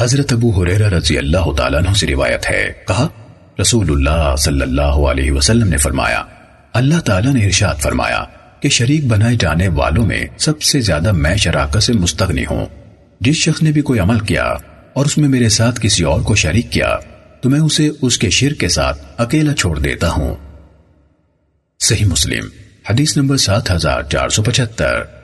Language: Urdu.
حضرت ابو حریرہ رضی اللہ تعالیٰ عنہ سے روایت ہے۔ کہا رسول اللہ صلی اللہ علیہ وسلم نے فرمایا، اللہ تعالیٰ نے ارشاد فرمایا کہ شریک بنائے جانے والوں میں سب سے زیادہ میں شراکت سے مستغنی ہوں۔ جس شخص نے بھی کوئی عمل کیا اور اس میں میرے ساتھ کسی اور کو شریک کیا، تو میں اسے اس کے شرک کے ساتھ اکیلا چھوڑ دیتا ہوں۔ صحیح مسلم، حدیث نمبر سات ہزار چار سو پچہتر۔